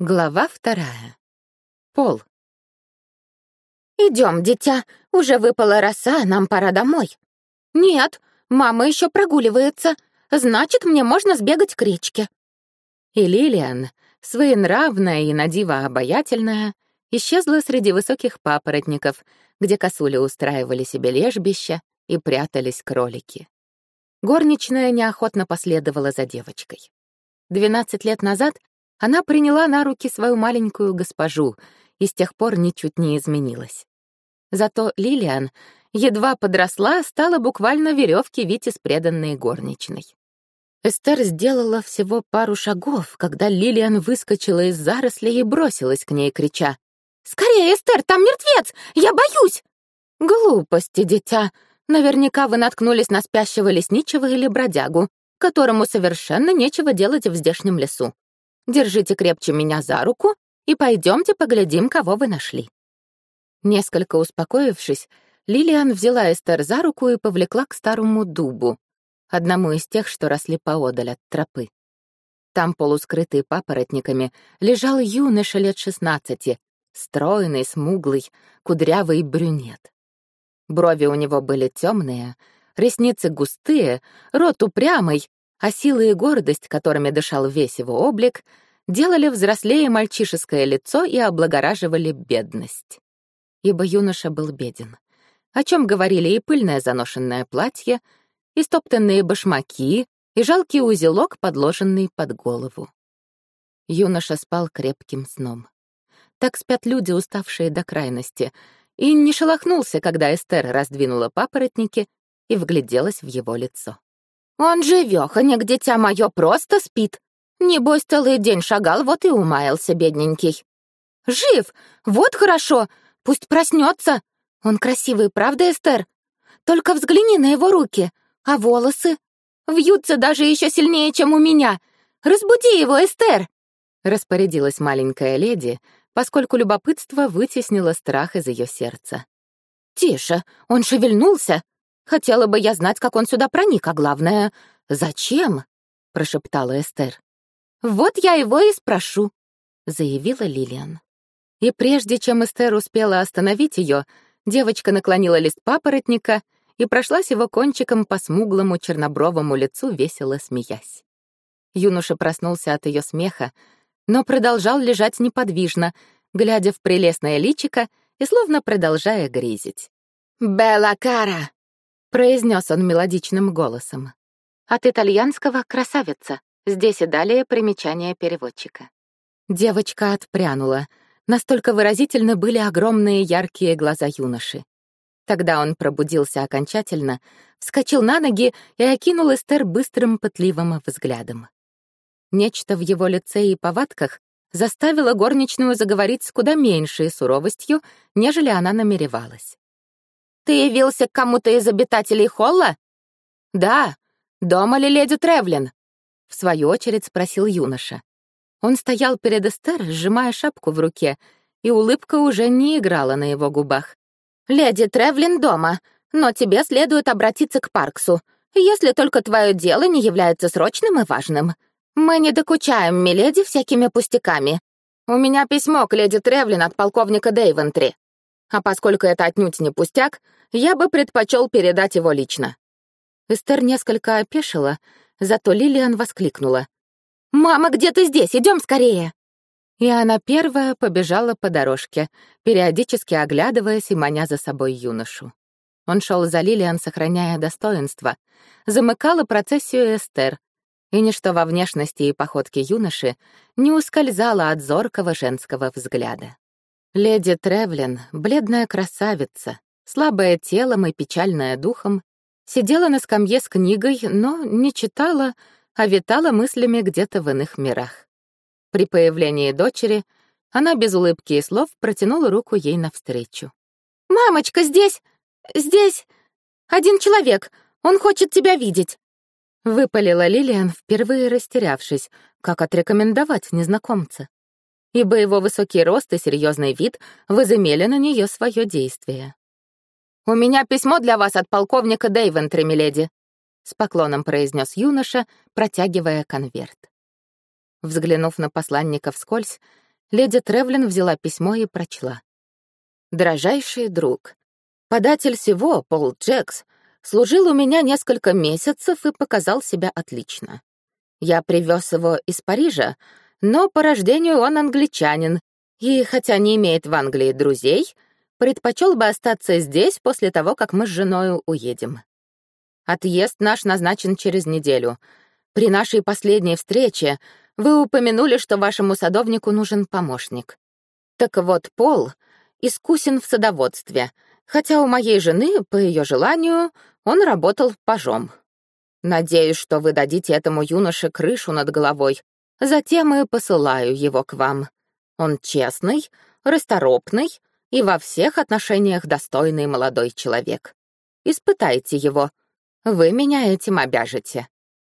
Глава вторая. Пол. Идем, дитя, уже выпала роса, нам пора домой. Нет, мама еще прогуливается, значит, мне можно сбегать к речке. И Лилиан, своенравная и надиво обаятельная, исчезла среди высоких папоротников, где косули устраивали себе лежбища и прятались кролики. Горничная неохотно последовала за девочкой. Двенадцать лет назад она приняла на руки свою маленькую госпожу и с тех пор ничуть не изменилась. Зато Лилиан, едва подросла, стала буквально веревки вить из преданной горничной. Эстер сделала всего пару шагов, когда Лилиан выскочила из зарослей и бросилась к ней, крича. «Скорее, Эстер, там мертвец! Я боюсь!» «Глупости, дитя. Наверняка вы наткнулись на спящего лесничего или бродягу, которому совершенно нечего делать в здешнем лесу. Держите крепче меня за руку и пойдемте поглядим, кого вы нашли». Несколько успокоившись, Лилиан взяла Эстер за руку и повлекла к старому дубу, одному из тех, что росли поодаль от тропы. Там, полускрытый папоротниками, лежал юноша лет шестнадцати, стройный, смуглый, кудрявый брюнет. Брови у него были темные, ресницы густые, рот упрямый, а сила и гордость, которыми дышал весь его облик, делали взрослее мальчишеское лицо и облагораживали бедность. Ибо юноша был беден. О чем говорили и пыльное заношенное платье, и стоптанные башмаки, и жалкий узелок, подложенный под голову. Юноша спал крепким сном. Так спят люди, уставшие до крайности, и не шелохнулся, когда Эстер раздвинула папоротники и вгляделась в его лицо. Он живёхонек, дитя мое, просто спит. Небось, целый день шагал, вот и умаялся, бедненький. Жив! Вот хорошо! Пусть проснется. Он красивый, правда, Эстер? Только взгляни на его руки. А волосы? Вьются даже еще сильнее, чем у меня. Разбуди его, Эстер!» Распорядилась маленькая леди, поскольку любопытство вытеснило страх из ее сердца. «Тише, он шевельнулся. Хотела бы я знать, как он сюда проник, а главное, зачем?» — прошептала Эстер. «Вот я его и спрошу», — заявила Лилиан. И прежде чем Эстер успела остановить ее, девочка наклонила лист папоротника и прошлась его кончиком по смуглому чернобровому лицу, весело смеясь. Юноша проснулся от ее смеха, но продолжал лежать неподвижно, глядя в прелестное личико и словно продолжая грезить. «Белла Кара!» Произнес он мелодичным голосом. От итальянского «красавица». Здесь и далее примечание переводчика. Девочка отпрянула. Настолько выразительно были огромные яркие глаза юноши. Тогда он пробудился окончательно, вскочил на ноги и окинул Эстер быстрым пытливым взглядом. Нечто в его лице и повадках заставило горничную заговорить с куда меньшей суровостью, нежели она намеревалась. «Ты явился к кому-то из обитателей холла?» «Да. Дома ли леди Тревлин?» — в свою очередь спросил юноша. Он стоял перед Эстер, сжимая шапку в руке, и улыбка уже не играла на его губах. «Леди Тревлин дома, но тебе следует обратиться к Парксу, если только твое дело не является срочным и важным. Мы не докучаем миледи всякими пустяками. У меня письмо к леди Тревлин от полковника Дейвентри. А поскольку это отнюдь не пустяк, я бы предпочел передать его лично». Эстер несколько опешила, зато Лилиан воскликнула. «Мама, где ты здесь? Идем скорее!» И она первая побежала по дорожке, периодически оглядываясь и маня за собой юношу. Он шел за Лилиан, сохраняя достоинство, замыкала процессию Эстер, и ничто во внешности и походке юноши не ускользало от зоркого женского взгляда. Леди Тревлин, бледная красавица, слабая телом и печальная духом, сидела на скамье с книгой, но не читала, а витала мыслями где-то в иных мирах. При появлении дочери она без улыбки и слов протянула руку ей навстречу. «Мамочка, здесь... здесь... один человек, он хочет тебя видеть!» Выпалила Лилиан, впервые растерявшись, как отрекомендовать незнакомца ибо его высокий рост и серьезный вид возымели на нее свое действие. «У меня письмо для вас от полковника Дейвентри, миледи», — с поклоном произнес юноша, протягивая конверт. Взглянув на посланника вскользь, леди Тревлин взяла письмо и прочла. «Дорожайший друг, податель всего, Пол Джекс, служил у меня несколько месяцев и показал себя отлично. Я привез его из Парижа, но по рождению он англичанин, и, хотя не имеет в Англии друзей, предпочел бы остаться здесь после того, как мы с женой уедем. Отъезд наш назначен через неделю. При нашей последней встрече вы упомянули, что вашему садовнику нужен помощник. Так вот, Пол искусен в садоводстве, хотя у моей жены, по ее желанию, он работал пажом. Надеюсь, что вы дадите этому юноше крышу над головой. Затем и посылаю его к вам. Он честный, расторопный и во всех отношениях достойный молодой человек. Испытайте его. Вы меня этим обяжете.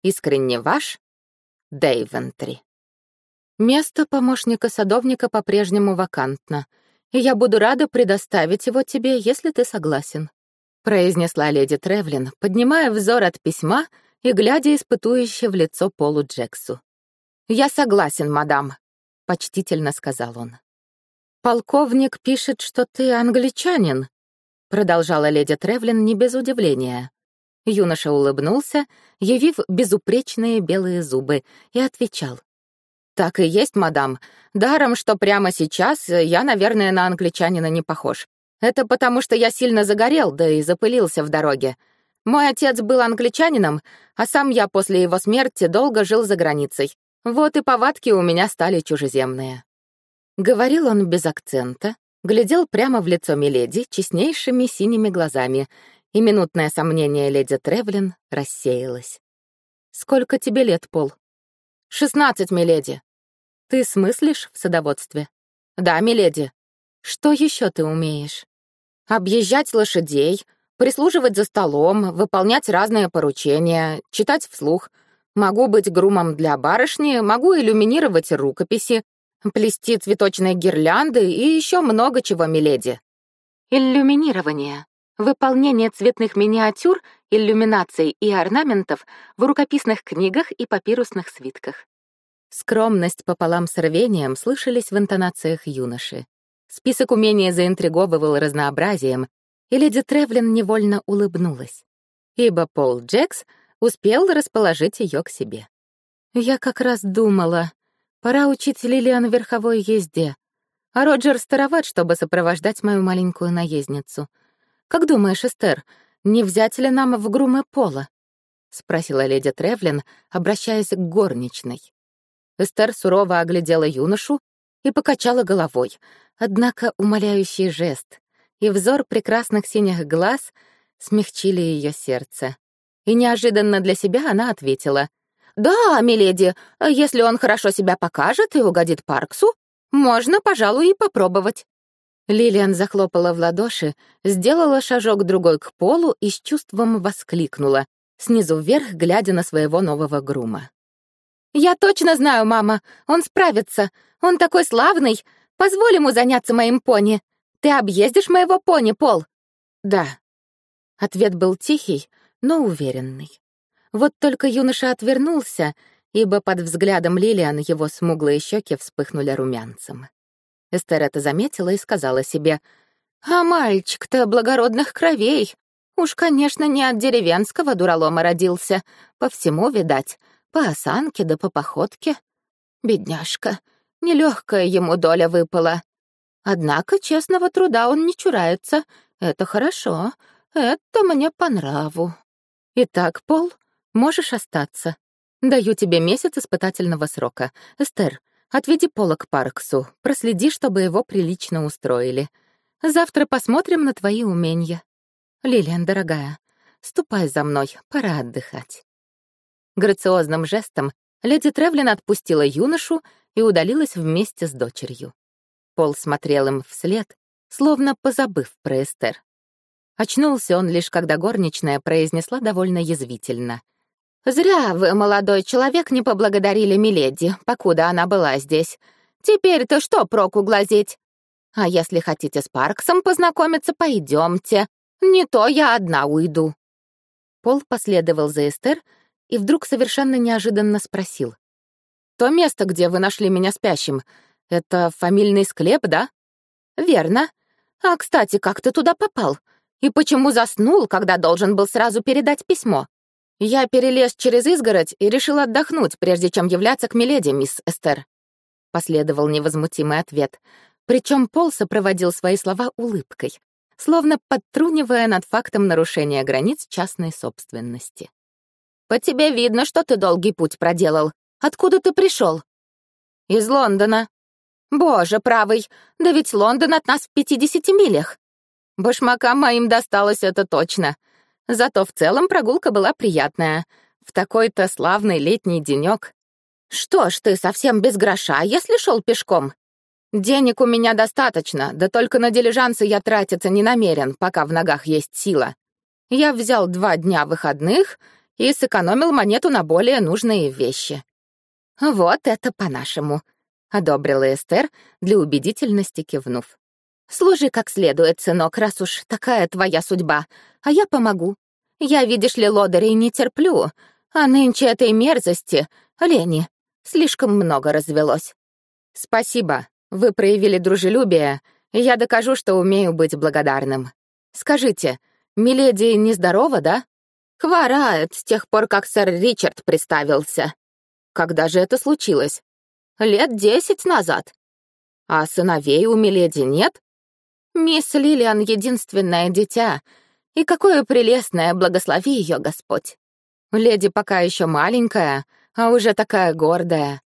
Искренне ваш, Дейвентри. Место помощника садовника по-прежнему вакантно, и я буду рада предоставить его тебе, если ты согласен», — произнесла леди Тревлин, поднимая взор от письма и глядя испытующе в лицо Полу Джексу. «Я согласен, мадам», — почтительно сказал он. «Полковник пишет, что ты англичанин», — продолжала леди Тревлин не без удивления. Юноша улыбнулся, явив безупречные белые зубы, и отвечал. «Так и есть, мадам. Даром, что прямо сейчас я, наверное, на англичанина не похож. Это потому, что я сильно загорел, да и запылился в дороге. Мой отец был англичанином, а сам я после его смерти долго жил за границей. Вот и повадки у меня стали чужеземные». Говорил он без акцента, глядел прямо в лицо Миледи честнейшими синими глазами — и минутное сомнение леди Тревлин рассеялось. «Сколько тебе лет, Пол?» «Шестнадцать, миледи». «Ты смыслишь в садоводстве?» «Да, миледи». «Что еще ты умеешь?» «Объезжать лошадей, прислуживать за столом, выполнять разные поручения, читать вслух. Могу быть грумом для барышни, могу иллюминировать рукописи, плести цветочные гирлянды и еще много чего, миледи». «Иллюминирование», Выполнение цветных миниатюр, иллюминаций и орнаментов в рукописных книгах и папирусных свитках. Скромность пополам с рвением слышались в интонациях юноши. Список умений заинтриговывал разнообразием, и леди Тревлин невольно улыбнулась, ибо Пол Джекс успел расположить ее к себе. «Я как раз думала, пора учить Лилиан верховой езде, а Роджер староват, чтобы сопровождать мою маленькую наездницу», «Как думаешь, Эстер, не взять ли нам в грумы пола?» — спросила леди Тревлин, обращаясь к горничной. Эстер сурово оглядела юношу и покачала головой, однако умоляющий жест и взор прекрасных синих глаз смягчили ее сердце. И неожиданно для себя она ответила. «Да, миледи, если он хорошо себя покажет и угодит Парксу, можно, пожалуй, и попробовать». Лилиан захлопала в ладоши, сделала шажок другой к полу и с чувством воскликнула, снизу вверх глядя на своего нового грума. «Я точно знаю, мама, он справится. Он такой славный. Позволь ему заняться моим пони. Ты объездишь моего пони, Пол?» «Да». Ответ был тихий, но уверенный. Вот только юноша отвернулся, ибо под взглядом Лилиан его смуглые щеки вспыхнули румянцем. Эстер это заметила и сказала себе, «А мальчик-то благородных кровей. Уж, конечно, не от деревенского дуралома родился. По всему, видать, по осанке да по походке. Бедняжка, нелегкая ему доля выпала. Однако честного труда он не чурается. Это хорошо, это мне по нраву. Итак, Пол, можешь остаться. Даю тебе месяц испытательного срока. Эстер, Отведи Пола к Парксу, проследи, чтобы его прилично устроили. Завтра посмотрим на твои умения. Лилиан, дорогая, ступай за мной, пора отдыхать». Грациозным жестом леди Тревлин отпустила юношу и удалилась вместе с дочерью. Пол смотрел им вслед, словно позабыв про Эстер. Очнулся он лишь, когда горничная произнесла довольно язвительно — «Зря вы, молодой человек, не поблагодарили Миледи, покуда она была здесь. Теперь-то что проку глазеть? А если хотите с Парксом познакомиться, пойдемте. Не то я одна уйду». Пол последовал за Эстер и вдруг совершенно неожиданно спросил. «То место, где вы нашли меня спящим, Это фамильный склеп, да? Верно. А, кстати, как ты туда попал? И почему заснул, когда должен был сразу передать письмо? Я перелез через изгородь и решил отдохнуть, прежде чем являться к Миледи, мисс Эстер. Последовал невозмутимый ответ. Причем Пол сопроводил свои слова улыбкой, словно подтрунивая над фактом нарушения границ частной собственности. «По тебе видно, что ты долгий путь проделал. Откуда ты пришел? «Из Лондона». «Боже правый, да ведь Лондон от нас в пятидесяти милях». «Башмакам моим досталось это точно. Зато в целом прогулка была приятная. В такой-то славный летний денек. «Что ж ты совсем без гроша, если шел пешком?» «Денег у меня достаточно, да только на дилижансы я тратиться не намерен, пока в ногах есть сила. Я взял два дня выходных и сэкономил монету на более нужные вещи». «Вот это по-нашему», — одобрила Эстер, для убедительности кивнув. «Служи как следует, сынок, раз уж такая твоя судьба, а я помогу. Я, видишь ли, лодырей не терплю, а нынче этой мерзости, лени, слишком много развелось». «Спасибо», вы проявили дружелюбие, и я докажу, что умею быть благодарным. Скажите, миледи нездорова, да? Хворает с тех пор, как сэр Ричард приставился. Когда же это случилось? Лет десять назад. А сыновей у миледи нет? Мисс Лилиан — единственное дитя, и какое прелестное, благослови ее Господь. Леди пока еще маленькая, а уже такая гордая.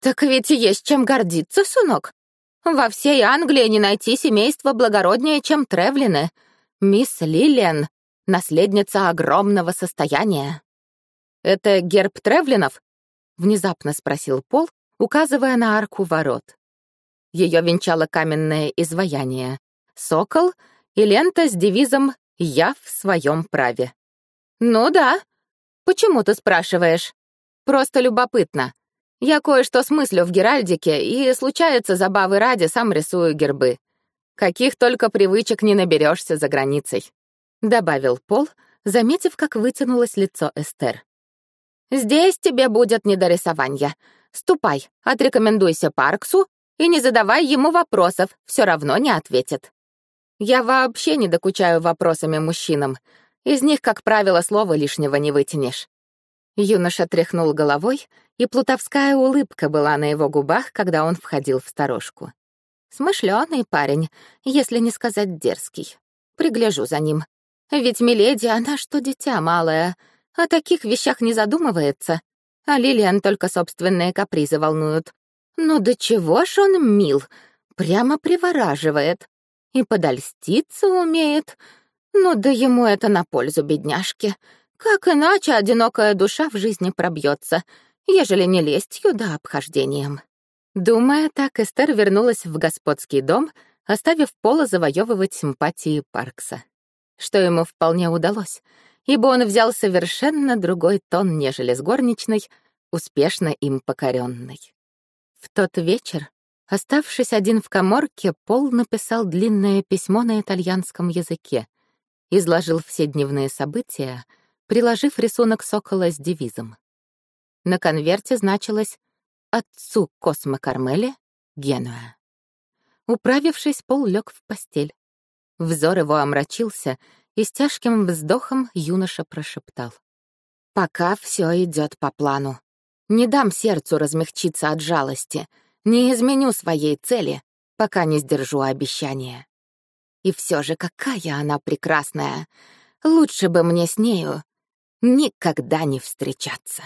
«Так ведь есть чем гордиться, сынок. Во всей Англии не найти семейства благороднее, чем Тревлины. Мисс Лилиан — наследница огромного состояния». «Это герб Тревлинов?» — внезапно спросил Пол, указывая на арку ворот. Ее венчало каменное изваяние, сокол и лента с девизом «Я в своем праве». «Ну да. Почему ты спрашиваешь?» «Просто любопытно. Я кое-что смыслю в Геральдике, и, случается, забавы ради, сам рисую гербы. Каких только привычек не наберешься за границей», — добавил Пол, заметив, как вытянулось лицо Эстер. «Здесь тебе будет недорисование. Ступай, отрекомендуйся Парксу и не задавай ему вопросов, все равно не ответит». «Я вообще не докучаю вопросами мужчинам. Из них, как правило, слова лишнего не вытянешь». Юноша тряхнул головой, и плутовская улыбка была на его губах, когда он входил в сторожку. Смышленый парень, если не сказать дерзкий. Пригляжу за ним. Ведь Миледи, она что, дитя малое, о таких вещах не задумывается. А Лилиан только собственные капризы волнуют. Ну до чего ж он мил, прямо привораживает. И подольститься умеет. Ну да ему это на пользу бедняжке. Как иначе одинокая душа в жизни пробьется, ежели не лестью да обхождением? Думая так, Эстер вернулась в господский дом, оставив Пола завоевывать симпатии Паркса. Что ему вполне удалось, ибо он взял совершенно другой тон, нежели с горничной, успешно им покоренной. В тот вечер, оставшись один в коморке, Пол написал длинное письмо на итальянском языке, изложил все дневные события — приложив рисунок сокола с девизом. На конверте значилось «Отцу Космо Кармеле, Генуа». Управившись, Пол лег в постель. Взор его омрачился, и с тяжким вздохом юноша прошептал. «Пока все идет по плану. Не дам сердцу размягчиться от жалости, не изменю своей цели, пока не сдержу обещания. И все же какая она прекрасная! Лучше бы мне с нею никогда не встречаться.